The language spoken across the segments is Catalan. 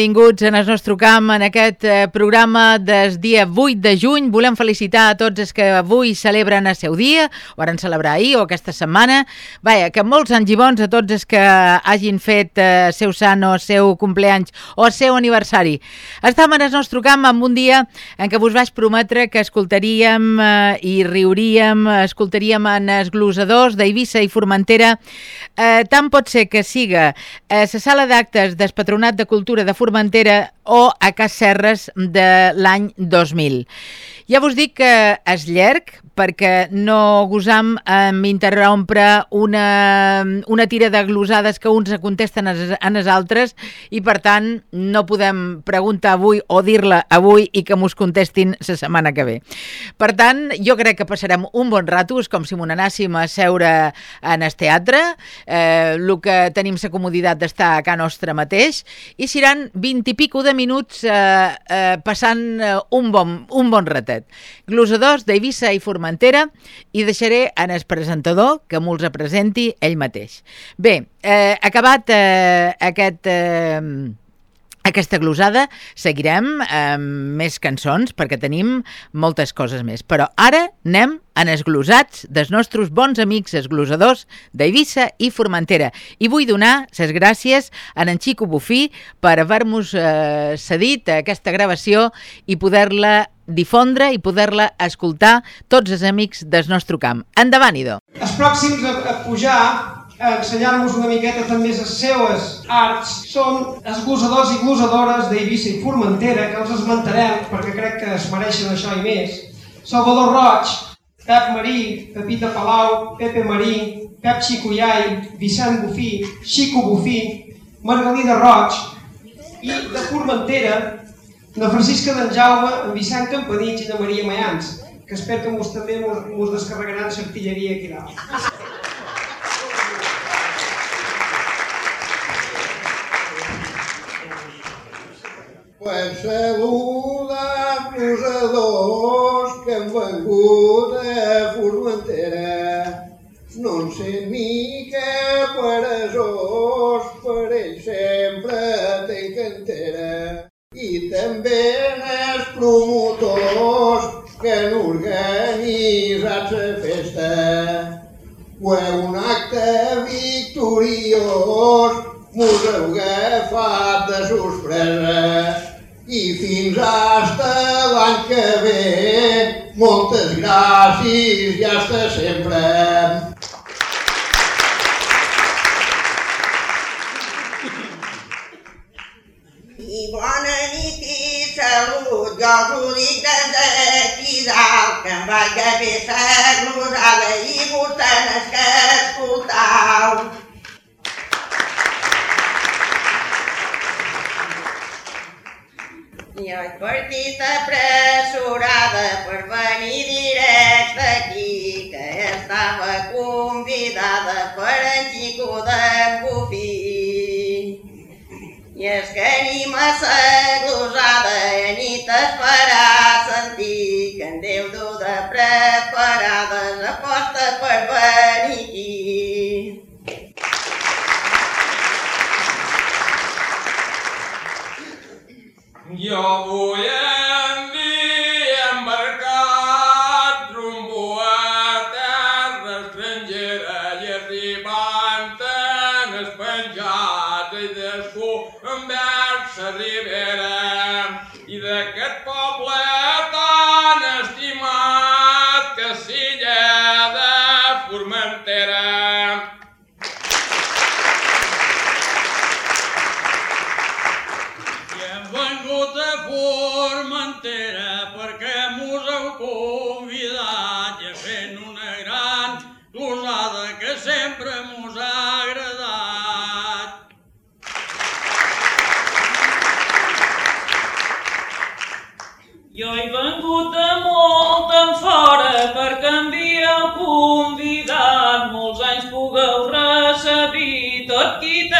Benvinguts en el nostre camp en aquest eh, programa del dia 8 de juny. Volem felicitar a tots els que avui celebren el seu dia, o van celebrar ahir o aquesta setmana. Vaja, que molts anys i bons a tots els que hagin fet eh, seu sant o seu compleanys o el seu aniversari. Estàvem en el nostre camp en un dia en què vos vaig prometre que escoltaríem eh, i riuríem, escoltaríem en els glosadors d'Eivissa i Formentera. Eh, tant pot ser que siga a la sala d'actes del Patronat de Cultura de Formentera o a Cas Serres de l'any 2000. Ja vos dic que és llarg perquè no gosam interrompre una, una tira de glosades que uns contesten en els altres i per tant no podem preguntar avui o dir-la avui i que mos contestin la setmana que ve. Per tant, jo crec que passarem un bon rato, és com si m'ho anàssim a seure en el teatre, eh, que tenim la comoditat d'estar a casa nostra mateix, i seran 20 i pico de minuts eh, eh, passant eh, un, bon, un bon ratet. Glosadors d'Eivissa i Formentera i deixaré en el presentador que me'ls presenti ell mateix. Bé, eh, acabat eh, aquest... Eh, aquesta glosada seguirem amb més cançons perquè tenim moltes coses més. Però ara anem en els glosats dels nostres bons amics esglosadors d'Eivissa i Formentera. I vull donar les gràcies a en Xico Bufí per haver-nos eh, cedit aquesta gravació i poder-la difondre i poder-la escoltar tots els amics del nostre camp. Endavant, Ido. Els pròxims a, a pujar a ensenyar-vos una miqueta també les seues arts són els glosadors i glosadores d'Eivissa i Formentera, que els esmentarem perquè crec que es mereixen això i més. Salvador Roig, Pep Marí, Pepita Palau, Pepe Marí, Pep Xicoiai, Vicent Bufí, Xico Bufí, Margalida Roig i de Formentera, na Francisca d'en Jaume, en Vicent Campanich i de Maria Mayans, que espero que mos, també mos, mos descarregaran l'artilleria aquí dalt. Pues saluda posadors que han vengut a Formentera. No en sé ni què peresós, per ell sempre També els promotors que han organitzat la festa. Ho un acte victoriós mos heu agafat de sorpresa i fins hasta l'any que ve moltes gràcies i hasta sempre. Jo dic des d'aquí dalt, que em vaig haver ser glosada i vos tenes que escoltau. I vaig partit apressurada per venir directe aquí, que estava convidada per en Xico d'en Bufí. I és que ni massa glosada ni t'esperar sentir que en Déu du de preparades aposta per venir aquí. Jo vull Formentera.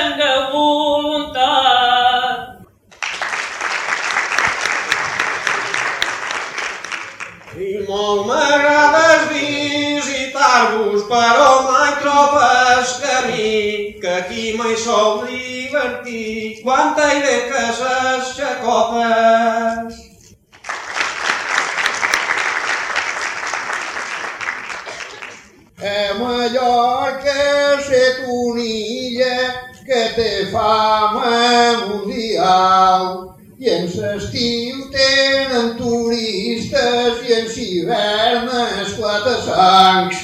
Tingueu voluntat. I molt m'agrada visitar-vos, però mai trobes camí, que aquí mai sou divertit, quan t'aire que ses xacopes. A Mallorca set una illa que té fama mundial i en l'estiu tenen turistes i en l'hivern esclata sangs.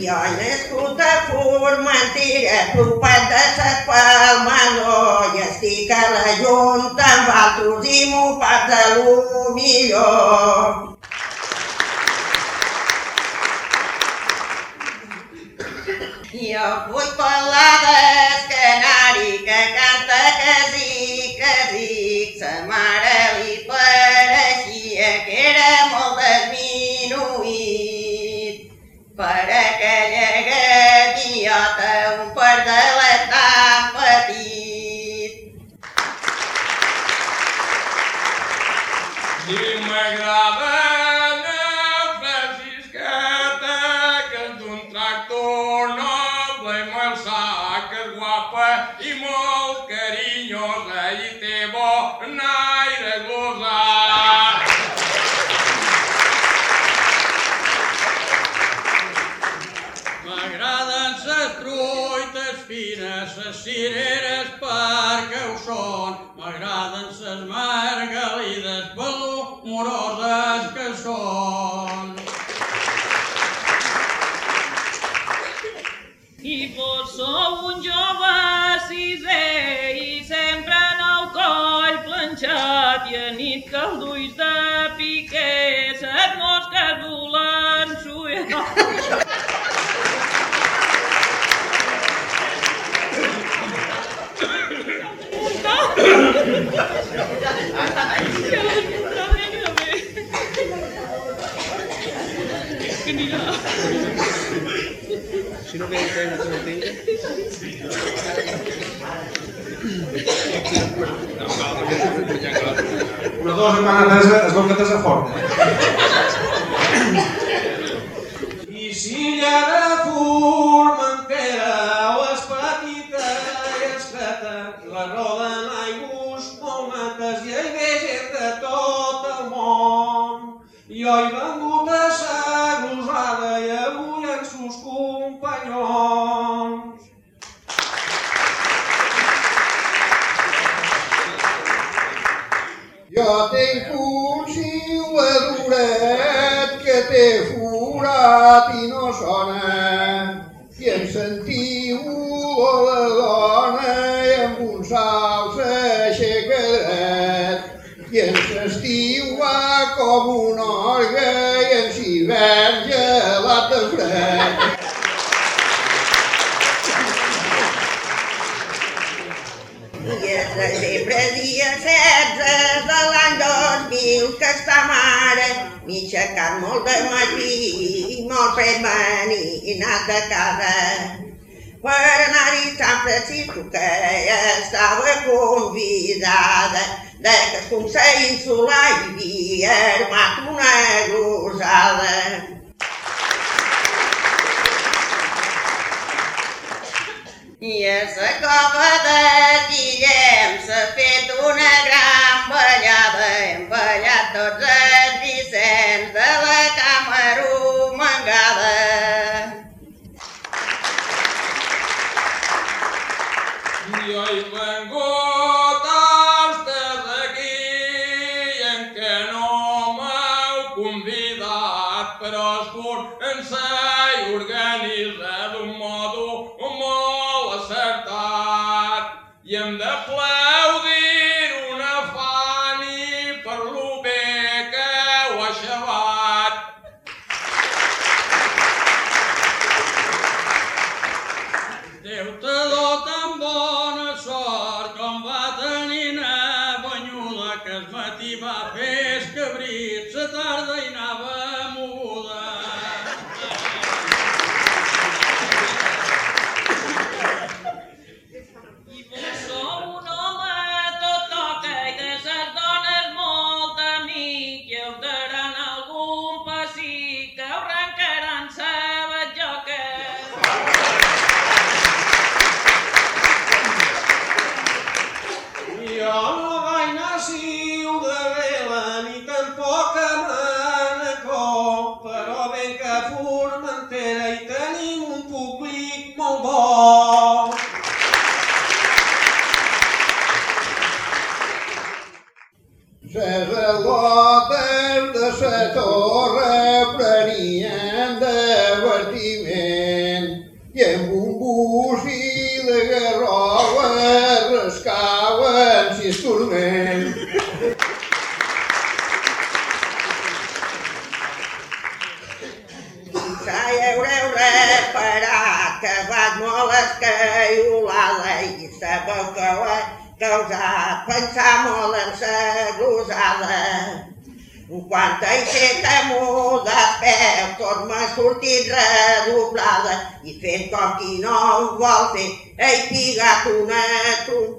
Jo nascut a Formentera, propat de ses Palmanó, i estic a la Junta amb altres i m'ho pas de lo millor. Jo vull parlar d'escenari que canta que sí, sa mare li pareixia i a nit que el duis de piquer set mosques volen dos hermana Teresa es veu que t'és fort. I si lla de Formentera o és petita i estreta, la roden aigües molt mates i hi ve gent de tot el món. Jo per anar-hi a Sant Francisco que estava convidada que el Consell Insular hi havia armat una grosada. I a la cova de Guillem s'ha fet una gran ballada, hem ballat tots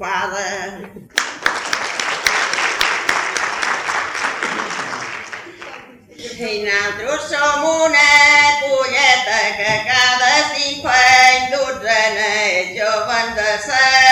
ocupada. I nosaltres som una colleta que cada cinc anys dotzena és jove de ser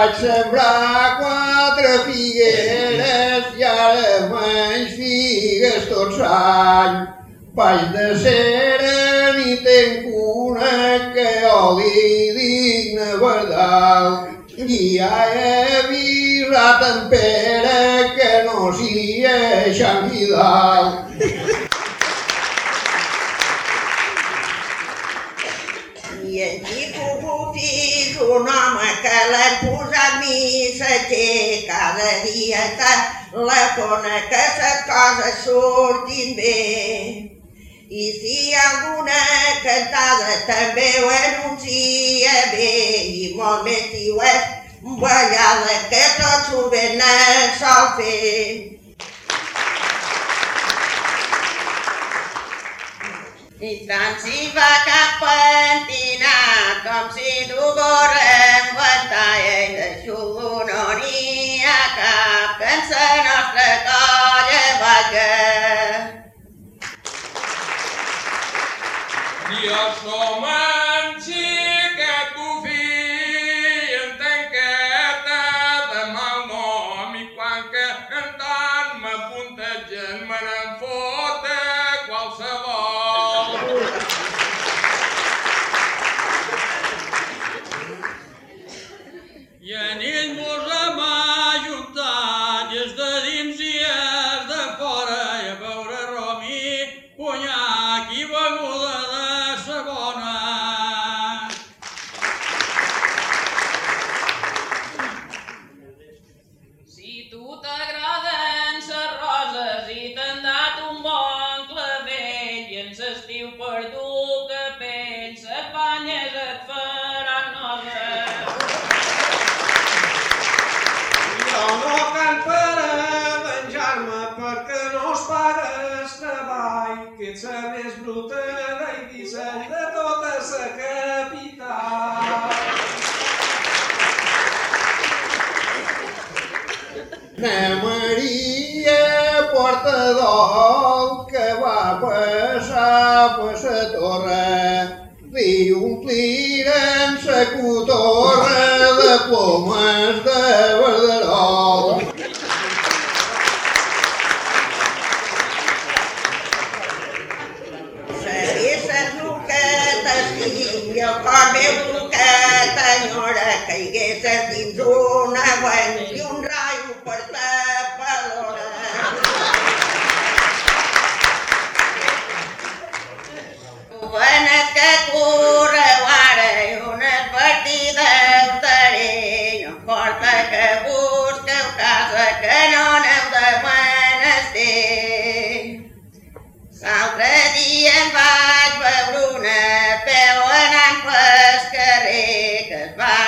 vaig sembrar quatre figueres i ara menys figues tot any. Vaig de cera ni tenc una que oli digna verdal. I ja he vist la tempera que no s'hi eixen i dalt. I en Quico un home que l'he una missa té cada dia dieta la cona que les coses surtin bé. I si alguna cantada també ho anuncia bé i molt més si ho és ballada que tot ho ben sol fer. Intan siva kapentina kamsi dugorem vantae de shugunoni akapen se nostre calle vage. Dios no manchi Na Maria Portadol que va passar per sa torre Bye.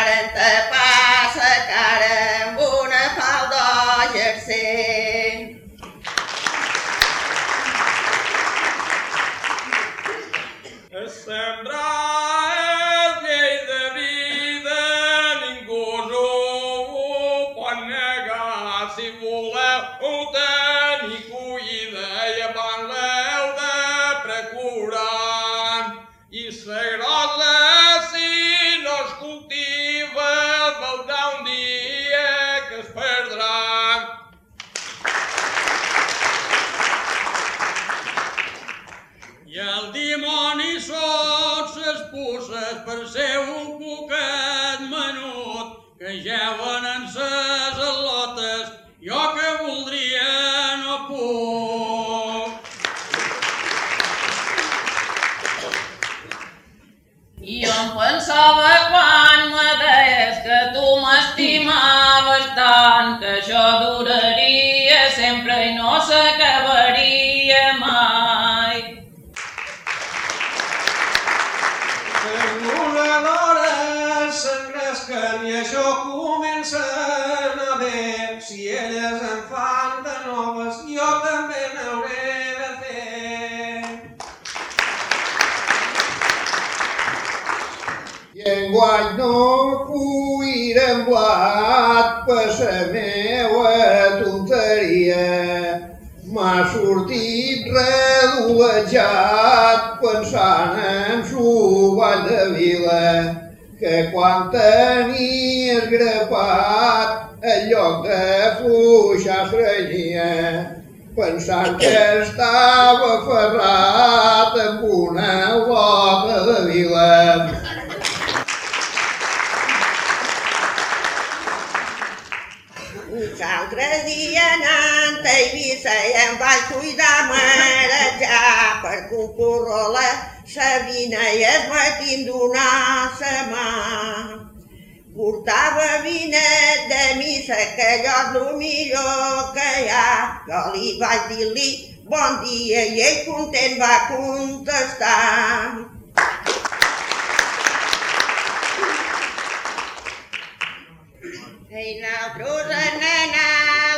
Això duraria sempre i no s'acabaria mai. Una d'hora s'engresquen i això comença a anar bé. Si elles en fan de noves, jo també n'hauré de fer. I enguany no cuirem sa meua tonteria. M'ha sortit redolejat pensant en su ball de vila, que quan tenies grapat en lloc de fluixar estrenyia, pensant que estava ferrat amb una lota de vila. L'altre dia anant a Eivissa em vaig cuidar marejar per concurrola Sabina i es matí donar sa mà. Portava vinet de missa, que allò és el millor que hi ha. Jo li vaig dir-li bon dia i ell content va contestar. I nosaltres anem a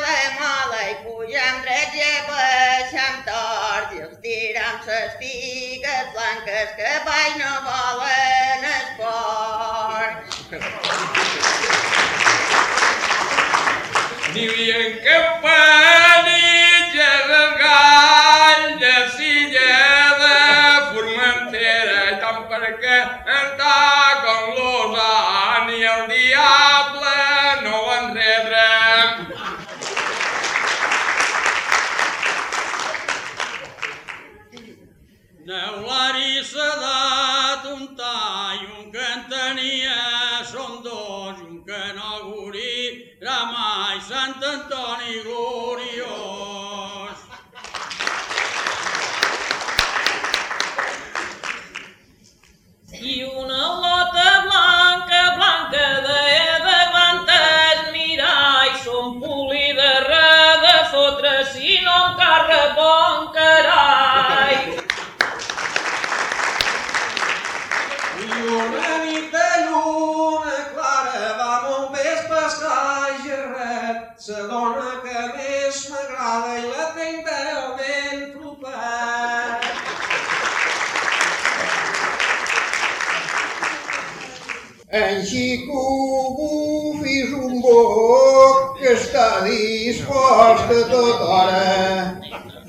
la mola i pujam drets i baixam torts i els tiram ses figues blanques que baix no volen esport. Diuen que panitges Neulari s'ha dat un tall, un que en tenia son dos, un que no gurirà mai, Sant Antoni gloriós. I una lota blanca, blanca de de guantes, mirall, som polida re de fotre si no encarre bon carai. Una nit de lluna clara va molt bé es pescar i gerret. La dona que més m'agrada i la tinc realment proper. En Xico bufis un boc que està dispost a tota hora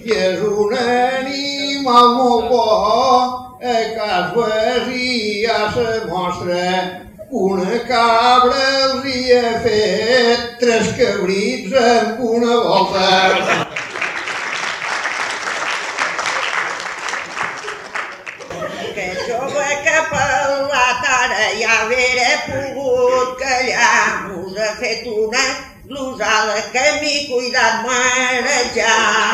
i és un animal molt bo a cas veí ja se mostra una cabra els hi ha fet tres cabrits amb una volta. Que jove que per la tara ja haver pogut callar, us ha fet una glosada que m'hi cuidat marejar.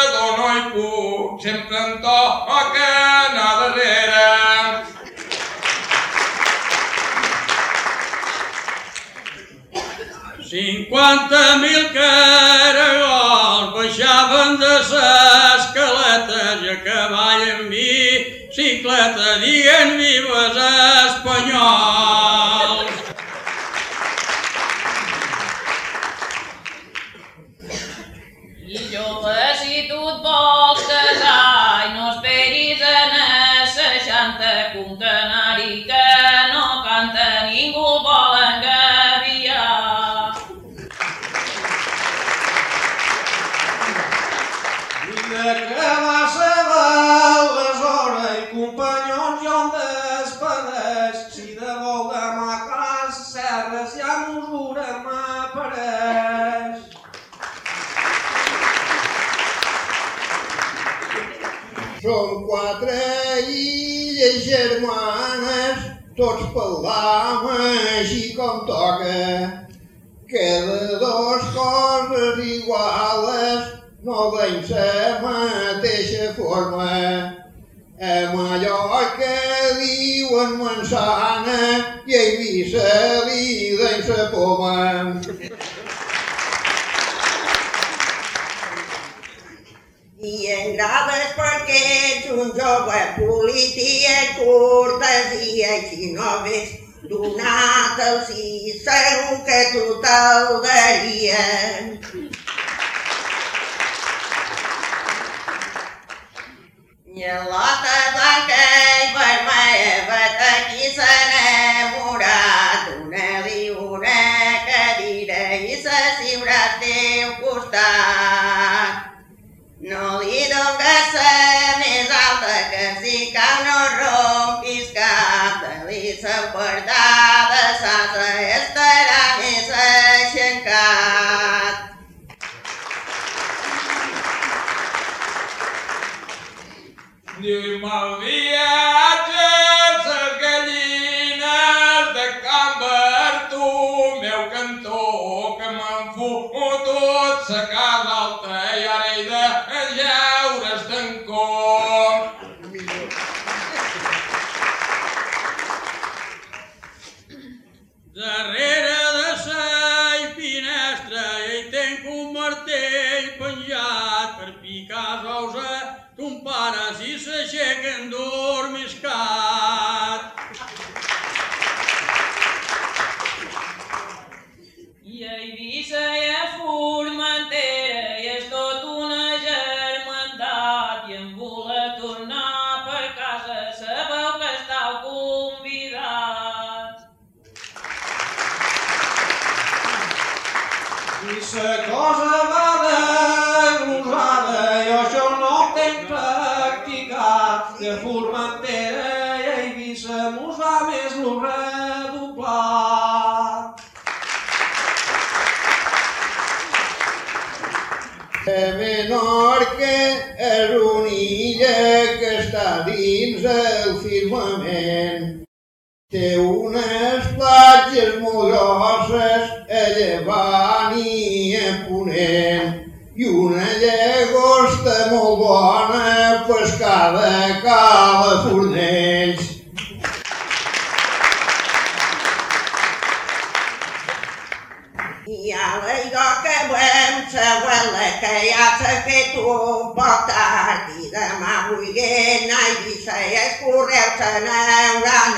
cantador no hi puc, sempre em toca anar darrere. Cinquanta mil caragols baixaven de ses caletes i a cavall amb bicicleta dient vives espanyols. Tots pel·lam així com toca. Que de dos coses iguales no veiem la mateixa forma. A Mallorca diuen manzana i a Eivissa li deien sa poma. I en grades perquè ets un jove politia, cortesia, i si no hagués donat el sí, segur que tu te'l darien. I en l'ota blanca i vermella vet aquí s'ha enamorat Dona-li una cadira i s'assiurà al teu costat. No li dones més alta que si cau no rompis cap. De li sa guardada s'altra estarà més aixencat. Diu mal ton pare si s'aixequen De Menorca és una illa que està dins el firmament. Té unes platges molt grosses a llevant i a ponent i una llagosta molt bona pescada a Cala Fornells. I a la lloca volem saber que ja s'ha fet un poc tard i demà vull anar a Eivissa i els correus se n'hauran.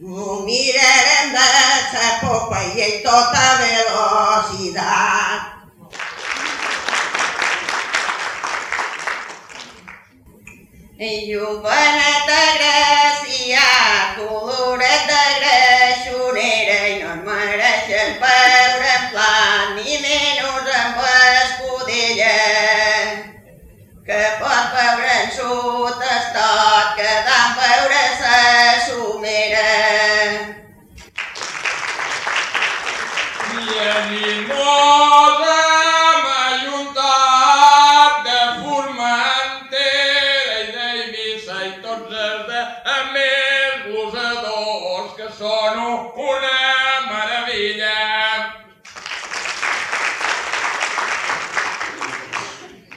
M'ho mirarem de sa popa i en tota velocitat. De Gràcia, coloret de greixonera i no et mereixen veure en plan ni menys amb escudella. Que pot veure en sud estat, quedant veure sa somera. I animós sono una meravella.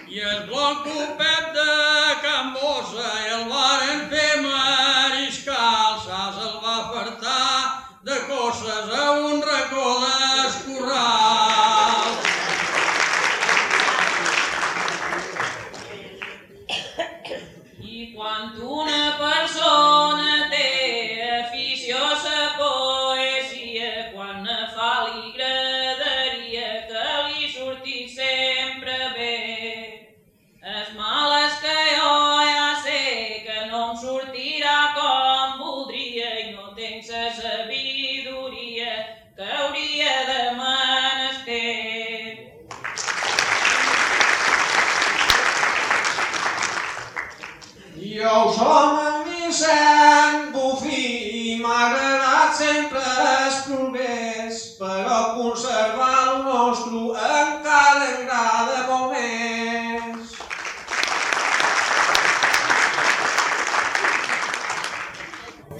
I el bloc obert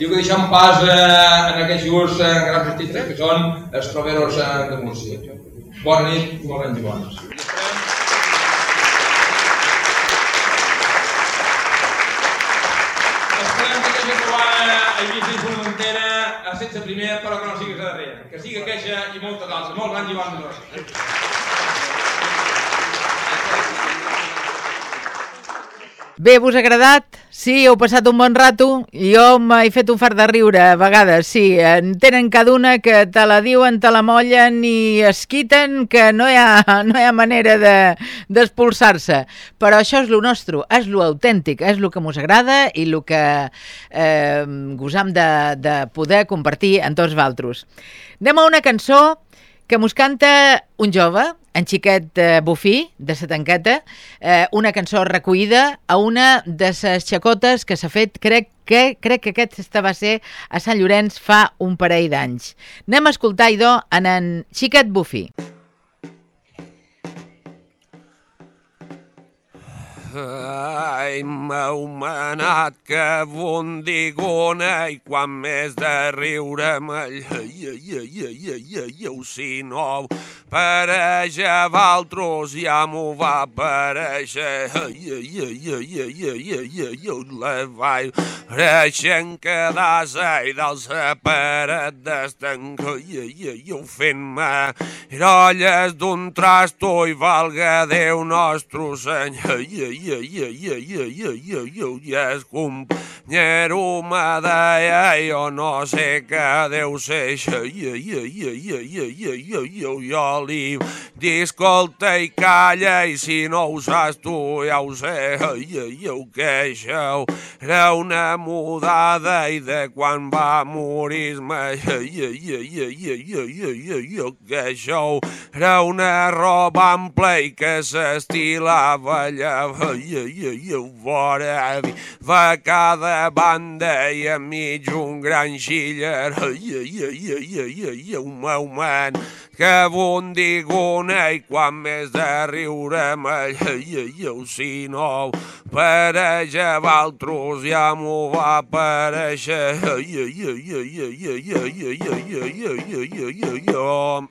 Diu que deixem pas eh, en aquests llurs eh, grans artistes que són els troveros eh, de Múrcia. Bona nit molt ben bones. A sense primer, però que no siguis a darrere. Que sigui queixa i moltes altres. Molt gran i bones. Bé, vos ha agradat? Sí, heu passat un bon rato? Jo m'he fet un fart de riure a vegades, sí. En tenen cada una que te la diuen, te la mollen i es quiten que no hi ha, no hi ha manera de- d'expulsar-se. Però això és lo nostre, és lo autèntic, és lo que mos agrada i lo que eh, gosam de, de poder compartir amb tots valtros. Anem a una cançó que mos canta un jove, en xiquet eh, Bufí, de sa tanqueta, eh, una cançó recollida a una de ses xacotes que s'ha fet, crec que crec que aquesta va ser a Sant Llorenç fa un parell d'anys. Anem a escoltar, idò, en en xiquet Bufí. Ai, m'heu manat que bondigona i quan més de riure m'alleusinov pareja valtros ja m'ho va aparèixer i la vaig creixent quedar-se i del separat d'estanco i ho fent-me irolles d'un trasto i valga Déu nostre senyor i és companyero me deia jo no sé què deu ser jo li dic escolta i calla i si no ho saps tu ja ho sé jo que això era una mudada i de quan va morir me jo que això era una roba ampla i que s'estilava allà yeah, yeah, yeah, vora, va cada banda i enmig un gran xiller, yeah, yeah, yeah, yeah, yeah, yeah, un meu man, que bondigona i quan més de riure m'allaieu si no pareix valtros ja m'ho va aparèixer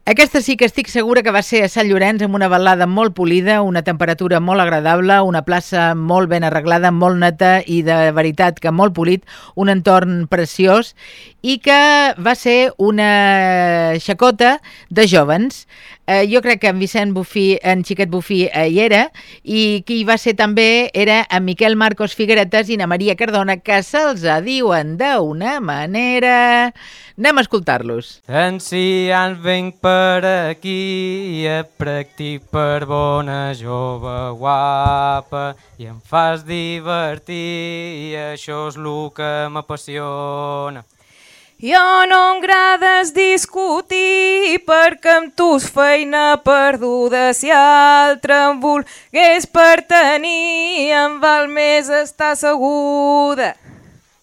Aquesta sí que estic segura que va ser a Sant Llorenç amb una balada molt polida, una temperatura molt agradable, una plaça molt ben arreglada, molt neta i de veritat que molt polit, un entorn preciós i que va ser una xacota de jovens. Eh, jo crec que en Vicent Bufí, en Xiquet Bufí eh, hi era, i qui va ser també era en Miquel Marcos Figueretes i na Maria Cardona, que se'ls diuen d'una manera... Anem a escoltar-los. Ancians venc per aquí i et practic per bona jove guapa i em fas divertir i això és el que m'apassiona. Jo no m'agrades discutir perquè amb tu és feina perduda. Si altre em volgués per tenir, em val més estar seguda.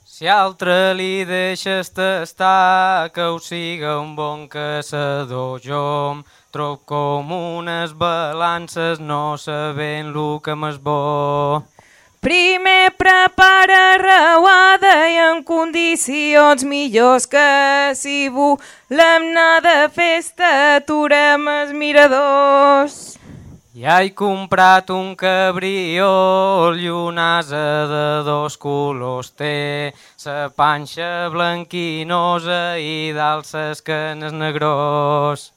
Si altre li deixes tastar, que ho siga un bon caçador. Jo em trob com unes balances, no sabent lo que m'és bo. Primer prepara reuada i en condicions millors que si volem anar de festa aturem els miradors. Ja he comprat un cabriol i una asa de dos colors. Té sa panxa blanquinosa i dalt ses canes negrós.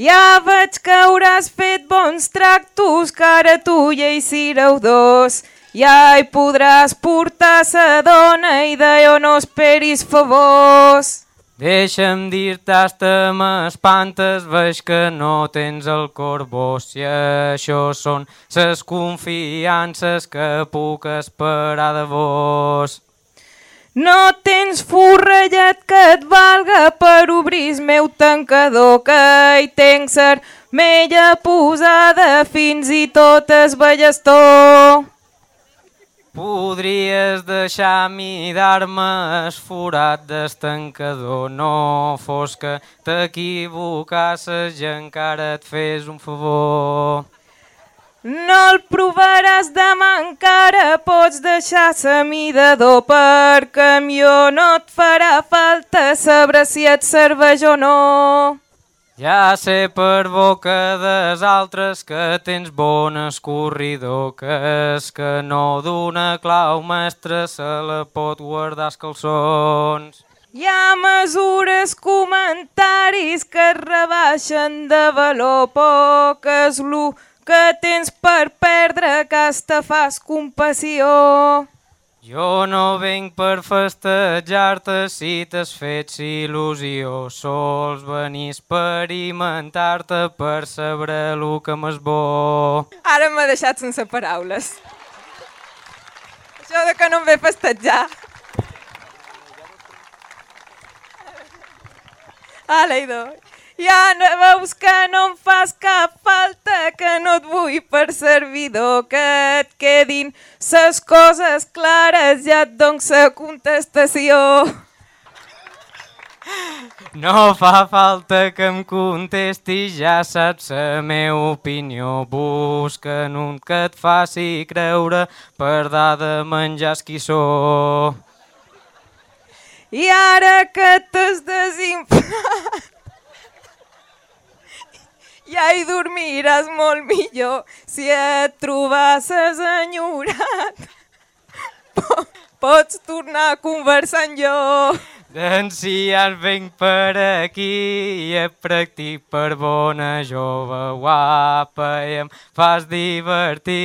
Ja veig que hauràs fet bons tractos, que ara tu ja hi sireu dos. Ja hi podràs portar sa dona i d'allò no esperis favors. Deixa'm dir-te, hasta m'espantes, veig que no tens el cor bo, si això són ses confiances que puc esperar de vos. No tens forrellat que et valga per obrir meu tancador, que hi tenc sermella posada fins i tot es ballestó. Podries deixar mirar-me esforat d'estancador, no fos que t'equivocasses i encara et fes un favor. No el provaràs demà encara, pots deixar sa midador per camió, no et farà falta saber si et serveix o no. Ja sé per boca des altres que tens bon escorridor, que és que no d'una clau mestra se la pot guardar els calçons. Hi ha mesures, comentaris que es rebaixen de valor, poc és lo que tens per perdre que te fas compassió. Jo no venc per festejar-te si t'has fet il·lusió, sols venir a experimentar-te per saber el que m'és bo. Ara m'ha deixat sense paraules. Això de que no em ve a festejar. Ala, idò. Ja no veus que no em fas cap falta, que no et vull per servidor, que et quedin ses coses clares, ja et dono sa contestació. No fa falta que em contestis, ja saps la meva opinió. Busquen un que et faci creure per dar de menjar esquissó. I ara que t'has desinflat, ja hi dormiràs molt millor si et trobasses enyorat. Po- Pots tornar a conversar amb jo. Doncs si en venc per aquí, et practic per bona jove guapa i em fas divertir,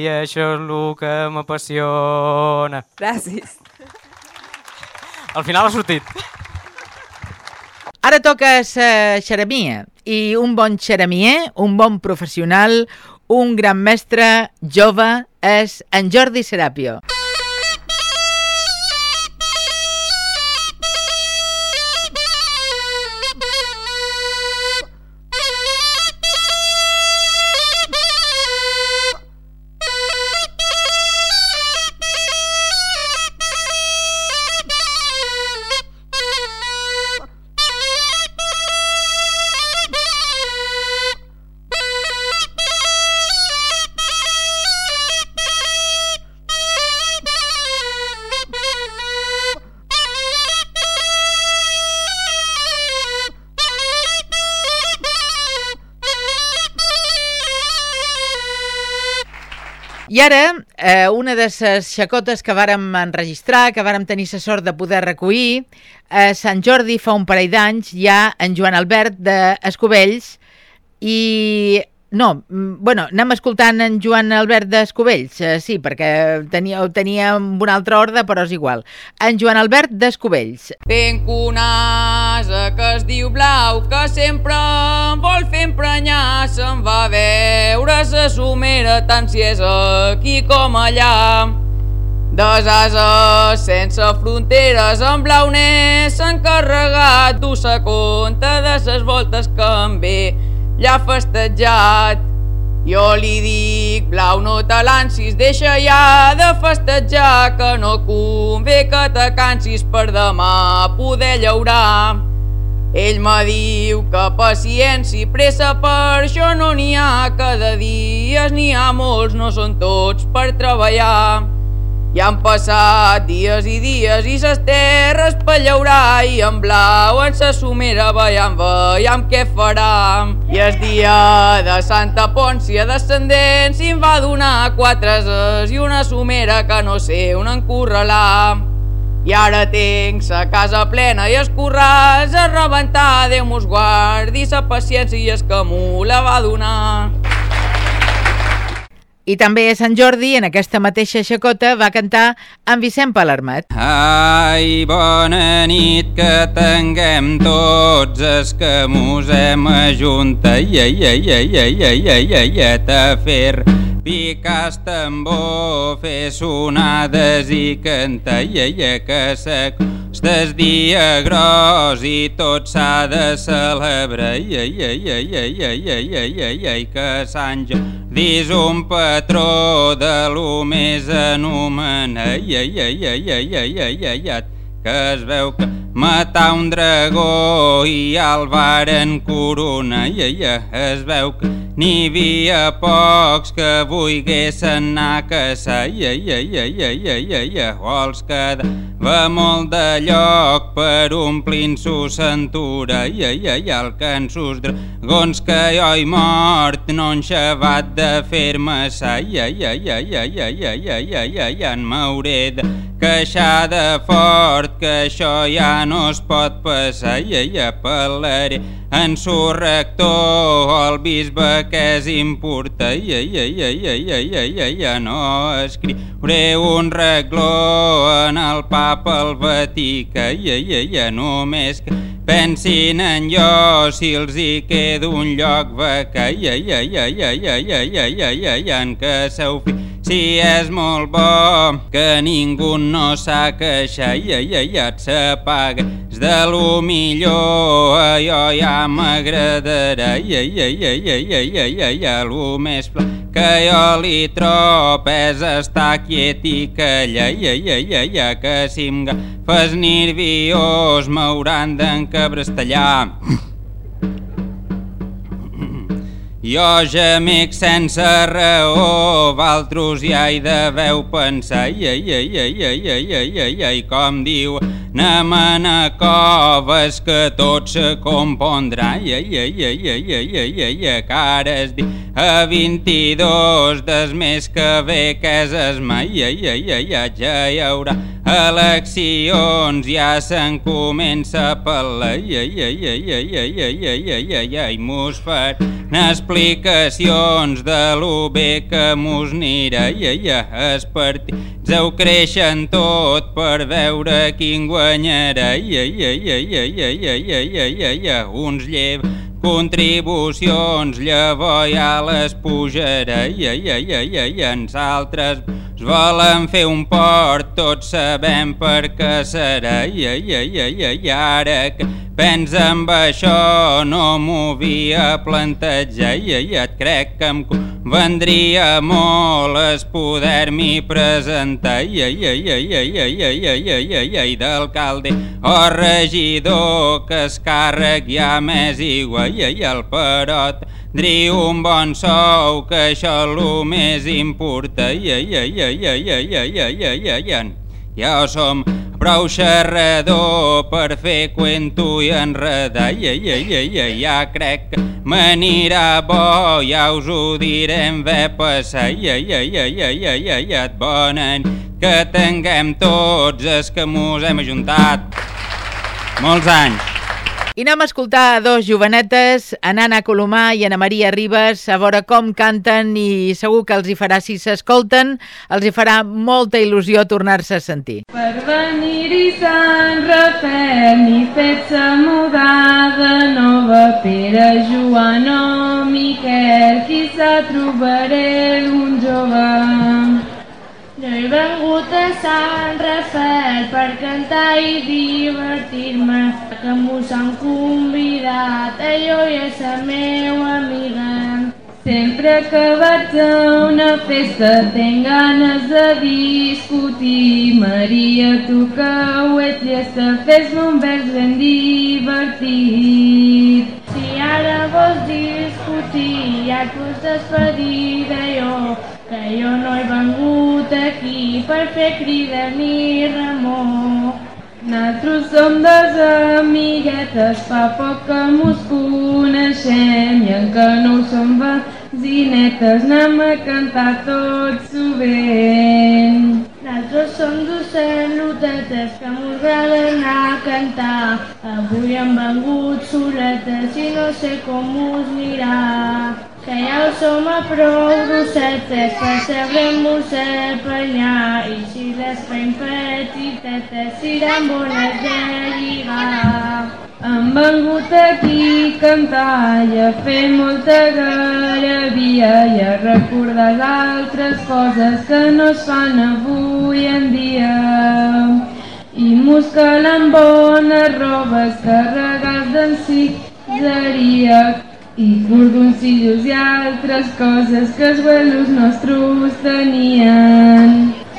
i això és el que m'apassiona. Gràcies. Al final ha sortit. Ara toca sa xeremia i un bon xeremier, un bon professional, un gran mestre jove és en Jordi Serapio. Ara, eh, una de les xacotes que vàrem enregistrar, que vàrem tenir la sort de poder recollir, a Sant Jordi fa un parell d'anys hi ha en Joan Albert d'Escovells i... No, mm, bueno, anem escoltant en Joan Albert d'Escovells, eh, sí, perquè tenia, ho tenia amb un altre ordre, però és igual. En Joan Albert d'Escovells. Tenc un asa que es diu Blau, que sempre em vol fer emprenyar, se'n va veure sa somera tant si és aquí com allà. Des ases sense fronteres en blau n'és encarregat dur sa compte de ses voltes que em ve ja festejat. Jo li dic, blau, no te lancis, deixa ja de festejar, que no convé que te cansis per demà poder llaurar. Ell me diu que paciència i pressa per això no n'hi ha, que de dies n'hi ha molts, no són tots per treballar. I han passat dies i dies i ses terres per llaurar i en blau en sa somera veiem, veiem què farà. I el dia de Santa Pòncia descendent si em va donar quatre ases i una somera que no sé on encurralar. I ara tinc sa casa plena i els corrals a rebentar, Déu mos guardi sa paciència i es que m'ho la va donar. I també a Sant Jordi, en aquesta mateixa xacota, va cantar en Vicent Palermat. Ai, bona nit que tinguem tots els que mos hem ajuntat i ai, ai, ai, ai, ai, ai, ai, ai, a fer picar tambor, fer sonades i cantar iaia que s'acostes dia gros i tot s'ha de celebrar iaia, iaia, iaia, iaia, iaia, i que Sant Jordi és un patró de lo més anomenar iaia, iaia, iaia, iaia, iaia, que es veu que matar un dragó i el varen corona i ella es veu que n'hi havia pocs que volguessin anar a caçar i ella, i ella, i ella, i vols quedava molt de lloc per omplint-s'ho centura i ella, i el que en sus dragons que jo he mort no han xavat de fer-me sa i ella, i ella, i ella, i ella, i ella, i en m'hauré de queixar de fort que això ja no es pot passar i ai, parlaré en su rector el bisbe que és importa i ai, ai, ai, ai, ai, ai, ai, ai, no escriuré un regló en el papa al Vaticà ai, ai, ai, només que pensin en jo si els hi queda un lloc vacant i ai, ai, ai, ai, ai, ai, ai, ai, ai, en que seu fill si és molt bo que ningú no s'ha queixat i ai, ai, et s'apaga. És de lo millor allò ja m'agradarà. I ai, ai, ai, ai, ai, ai, ai, ai, lo més pla que jo li trob és estar quiet i callar. I ai, ai, ai, ai, que si em agafes nerviós m'hauran d'encabrestellar jo gemec sense raó, valtros ja hi deveu pensar, ai, ai, ai, ai, ai, ai, ai, ai, ai, com diu anem a anar coves que tot se compondrà. Ja, ja, ja, ja, ja, ja, ja, ja, que ara es diu a 22 des més que bé que és es mai, ja, ja, ja, ja, ja hi haurà eleccions, ja se'n comença a parlar, ja, ja, ja, ja, ja, ja, ja, ja, ja, ja, i mos fan explicacions de lo bé que mos anirà, ja, ja, es partits ho creixen tot per veure quin guanyarà, ja, ja, ja, ja, ja, ja, ja, ja, ja, ja, uns lleven contribucions, llavors ja les pujaré, i, i, i, i, i, ens altres volen fer un port, tots sabem per què serà, i, i, i, i, i, ara que pensa en això no m'ho havia plantejat, i, i, et crec que em vendria molt es poder-m'hi presentar, i, i, i, i, i, i, i, i, i, i, i, d'alcalde o regidor que es càrrec ja més igual, i, i, el perot Dri un bon sou, que això el més importa. Ja, ja, ja, ja, ja, ja, ja, ja, ja, ja. Ja som prou xerrador per fer cuento i enredar. Ja, ja, ja, ja, ja crec que m'anirà bo, ja us ho direm bé passar. Ja, ja, ja, ja, ja, ja, ja, et bonen que tinguem tots els que mos hem ajuntat. Molts anys. I anem a escoltar dos jovenetes, Anna Colomà i Ana Maria Ribes, a veure com canten i segur que els hi farà, si s'escolten, els hi farà molta il·lusió tornar-se a sentir. Per venir-hi Sant Rafel i fet-se mudada nova Pere, Joan o Miquel, quizà trobaré un jove jo he vengut a Sant Rafael per cantar i divertir-me, que m'ho han convidat a jo i a la meva amiga. Sempre que vaig a una festa tenc ganes de discutir. Maria, tu que ho ets llesta, fes-me un vers ben divertit. Si ara vols discutir, ja et vols despedir de jo, que jo no he vengut aquí per fer crida ni remor. Nosaltres som dos amiguetes, fa poc que mos coneixem i encara no som vecinetes, anem a cantar tots sovint. Nosaltres som dos salutetes que mos agrada anar a cantar. Avui hem vengut soletes i no sé com us anirà que ja ho som a prou grossetes per saber-nos apanyar i si les fem petitetes seran bones de lligar. Hem vengut aquí a cantar i a fer molta garabia i a recordar altres coses que no es fan avui en dia. I muscalen bones robes carregats d'enciseria i cordoncillos i altres coses que els abuelos nostres tenien.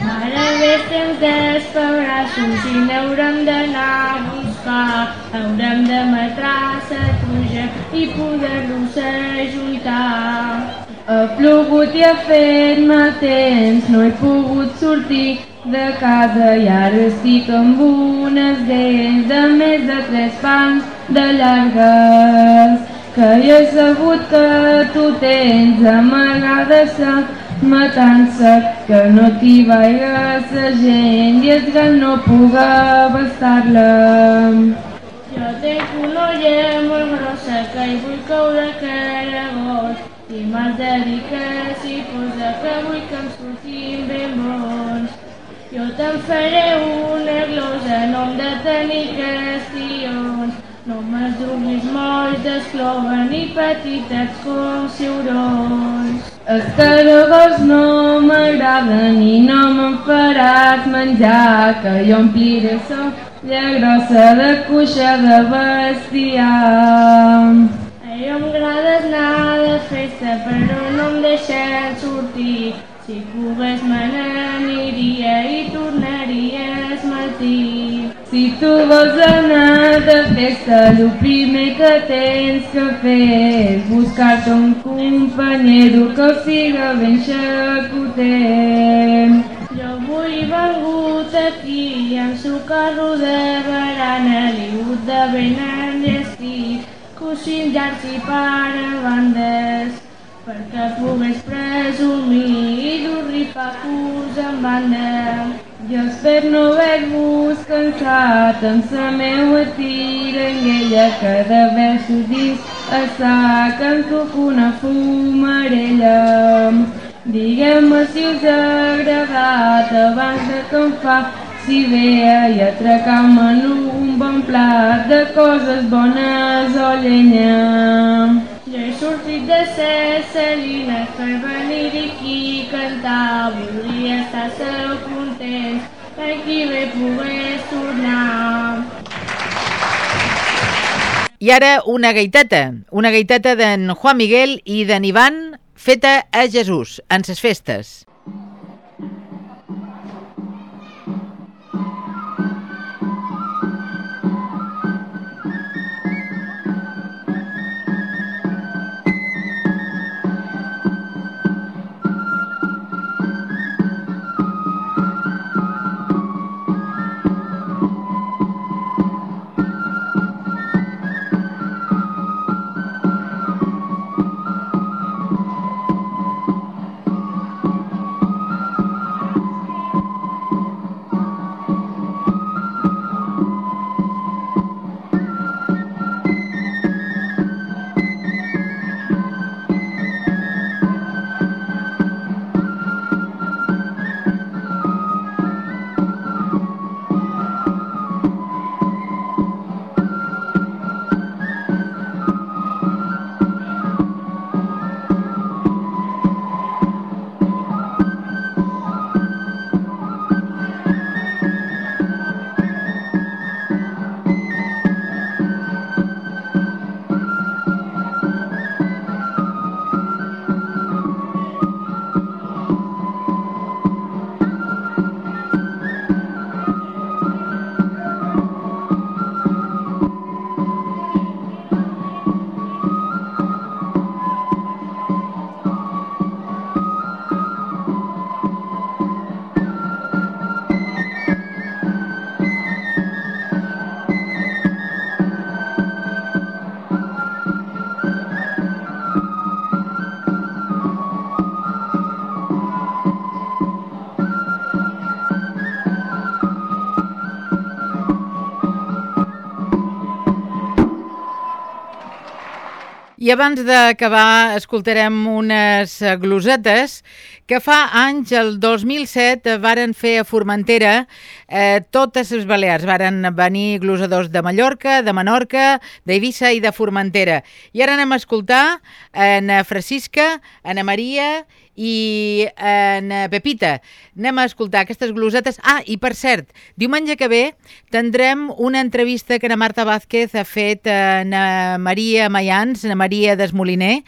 Ara ve temps d'espebraços i n'haurem d'anar a buscar. Haurem de metrar la truja i poder-los ajuntar. Ha plogut i ha fet mal temps, no he pogut sortir de casa i ara estic amb unes dents de més de tres pans de llargues que he sabut que tu tens amagada sa matança, que no t'hi vaiga sa gent i és que no puga abastar-la. Jo tenc una olla molt grossa que hi vull caure caragós i m'has de dir que posa que vull que em surtin ben bons. Jo te'n faré una glosa, no hem de tenir qüestions, no m'adonis molls d'esclova ni petites com ciurons. Els caragos no m'agraden i no me'n faràs menjar, que jo ompliré solla grossa de cuixa de bestiar. A jo m'agrada anar de festa, però no em deixen sortir. Si pogués me n'aniria i tornaries matí. Si tu vols anar de festa, el primer que tens que fer és buscar-te un companyero que siga ben xacoter. Jo he vengut aquí amb su carro de barana, ligut de ben llestit, coixins llargs i parabandes, perquè pogués presumir i dur-li pacos en banda. Jo espero no haver-vos cansat amb la meua tiranguella que de versos dins a sac em truco una fumarella. Digueu-me si us ha agradat abans de em faci bé i atracar-me en un bon plat de coses bones o llenya. Sortit de ser Salines per venir aquí a cantar. Voldria estar segur contents aquí bé pogués tornar. I ara una gaiteta, una gaiteta d'en Juan Miguel i d'en Ivan feta a Jesús en ses festes. I abans d'acabar escoltarem unes eh, glosetes que fa anys, el 2007, varen fer a Formentera eh, totes les Balears. Varen venir glosadors de Mallorca, de Menorca, d'Eivissa i de Formentera. I ara anem a escoltar en Francisca, Ana Maria i en Pepita. Anem a escoltar aquestes glosetes. Ah, i per cert, diumenge que ve tindrem una entrevista que na Marta Vázquez ha fet a na Maria Mayans, na Maria Desmoliner,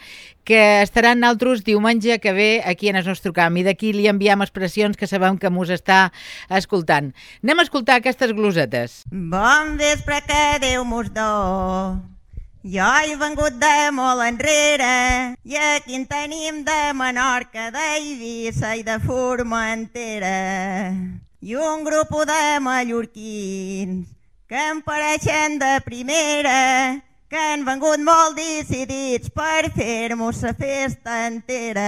que estarà en altres diumenge que ve aquí en el nostre camp i d'aquí li enviem expressions que sabem que mos està escoltant. Anem a escoltar aquestes glosetes. Bon vespre, que Déu mos do. Jo he vengut de molt enrere i aquí en tenim de Menorca, d'Eivissa i de Formentera. I un grup de mallorquins que em pareixen de primera, que han vengut molt decidits per fer-nos la festa entera.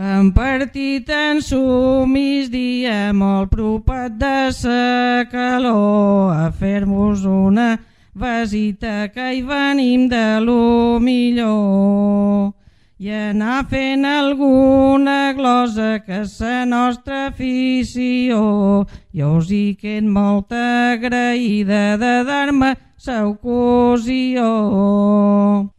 Hem partit en sumis dia molt propat de sa calor a fer-nos una visita que hi venim de lo millor i anar fent alguna glosa que és la nostra afició. Jo us hi qued molt agraïda de dar-me sa ocasió.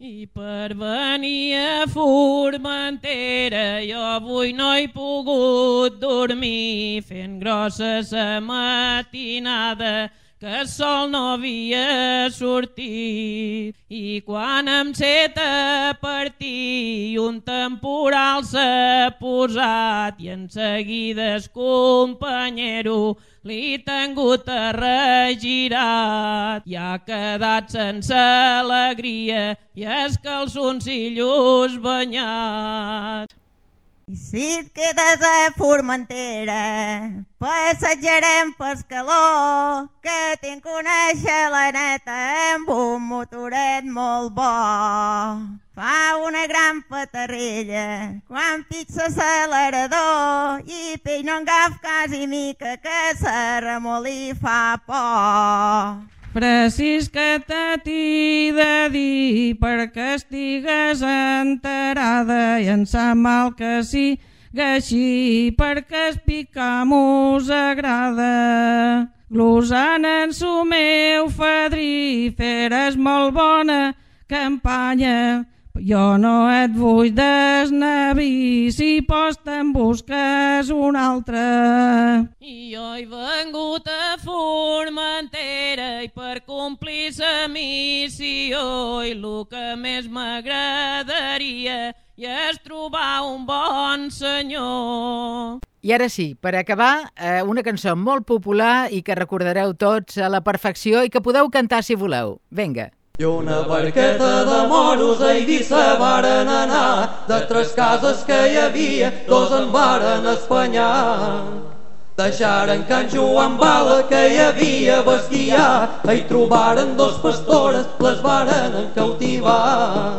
I per venir a Formentera jo avui no he pogut dormir fent grossa sa matinada que el sol no havia sortit i quan em set a partir un temporal s'ha posat i en seguida el companyero li tingut regirat i ha quedat sense alegria i els calçoncillos banyats. I si et quedes a Formentera, passejarem pel calor, que tinc una xalaneta amb un motoret molt bo. Fa una gran patarrella quan pixa l'accelerador i pell no engaf quasi mica que se remolí fa por. Precis que t'he de dir perquè estigues enterada i em sap mal que que així perquè es picar mos agrada. Glosant en su meu fadrí, feres molt bona campanya, jo no et vull desnavir, si pots te'n busques un altre. I jo he vengut a Formentera i per complir la missió i el que més m'agradaria i és trobar un bon senyor. I ara sí, per acabar, eh, una cançó molt popular i que recordareu tots a la perfecció i que podeu cantar si voleu. Vinga. I una barqueta de moros a Eivissa varen anar, de tres cases que hi havia, dos en varen espanyar. Deixaren Can Joan Bala que hi havia bestiar, hi trobaren dos pastores, les varen encautivar.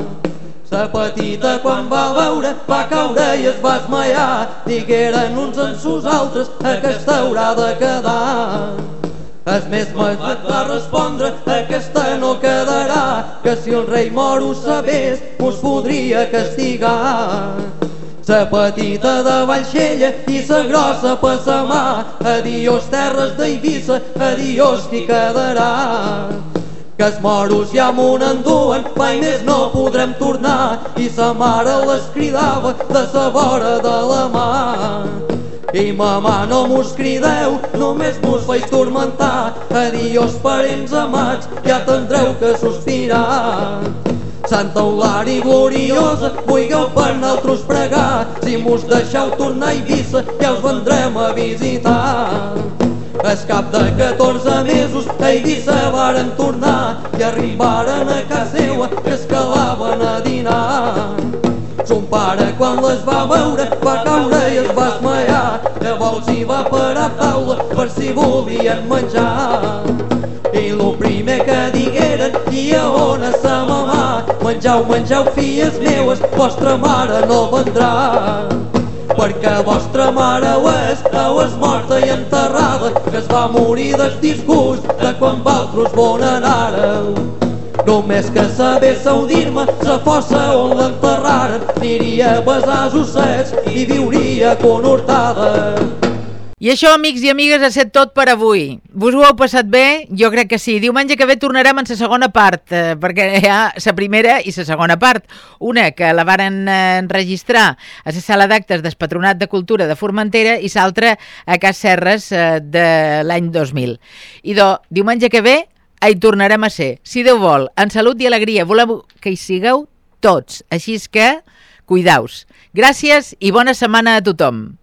Sa petita quan va veure va caure i es va esmaiar, digueren uns en sus altres, aquesta haurà de quedar. El més malvat va respondre, aquesta no quedarà, que si el rei mor ho sabés, us podria castigar. Sa petita de Vallxella i sa grossa per sa mà, adiós terres d'Eivissa, adiós qui quedarà. Que els moros ja m'ho enduen, mai més no podrem tornar, i sa mare les cridava de sa vora de la mà. I mamà no mos crideu, només mos feis tormentar, adiós parents amats, ja tindreu que sospirar. Santa Eulària gloriosa, vulgueu per naltros pregar, si mos deixeu tornar a Eivissa, ja us vendrem a visitar. Es cap de 14 mesos a Eivissa varen tornar i arribaren a casa seva que. Son pare quan les va veure va caure i es va esmaiar, llavors hi va parar a taula per si volien menjar. I lo primer que digueren, i a on és sa mamà? Menjau, menjau, filles meues, vostra mare no vendrà. Perquè vostra mare ho és, ho és morta i enterrada, que es va morir del disgust de quan valtros bon anàreu. Només que sabéssiu dir-me la fossa on l'enterraren, aniria a besar els ossets i viuria conhortada. I això, amics i amigues, ha estat tot per avui. Vos ho heu passat bé? Jo crec que sí. Diumenge que ve tornarem en la segona part, eh, perquè hi ha la primera i la segona part. Una que la varen eh, enregistrar a la sala d'actes del Patronat de Cultura de Formentera i l'altra a Cas Serres eh, de l'any 2000. I diumenge que ve hi tornarem a ser. Si Déu vol, en salut i alegria, volem que hi sigueu tots. Així és que, cuidaus. Gràcies i bona setmana a tothom.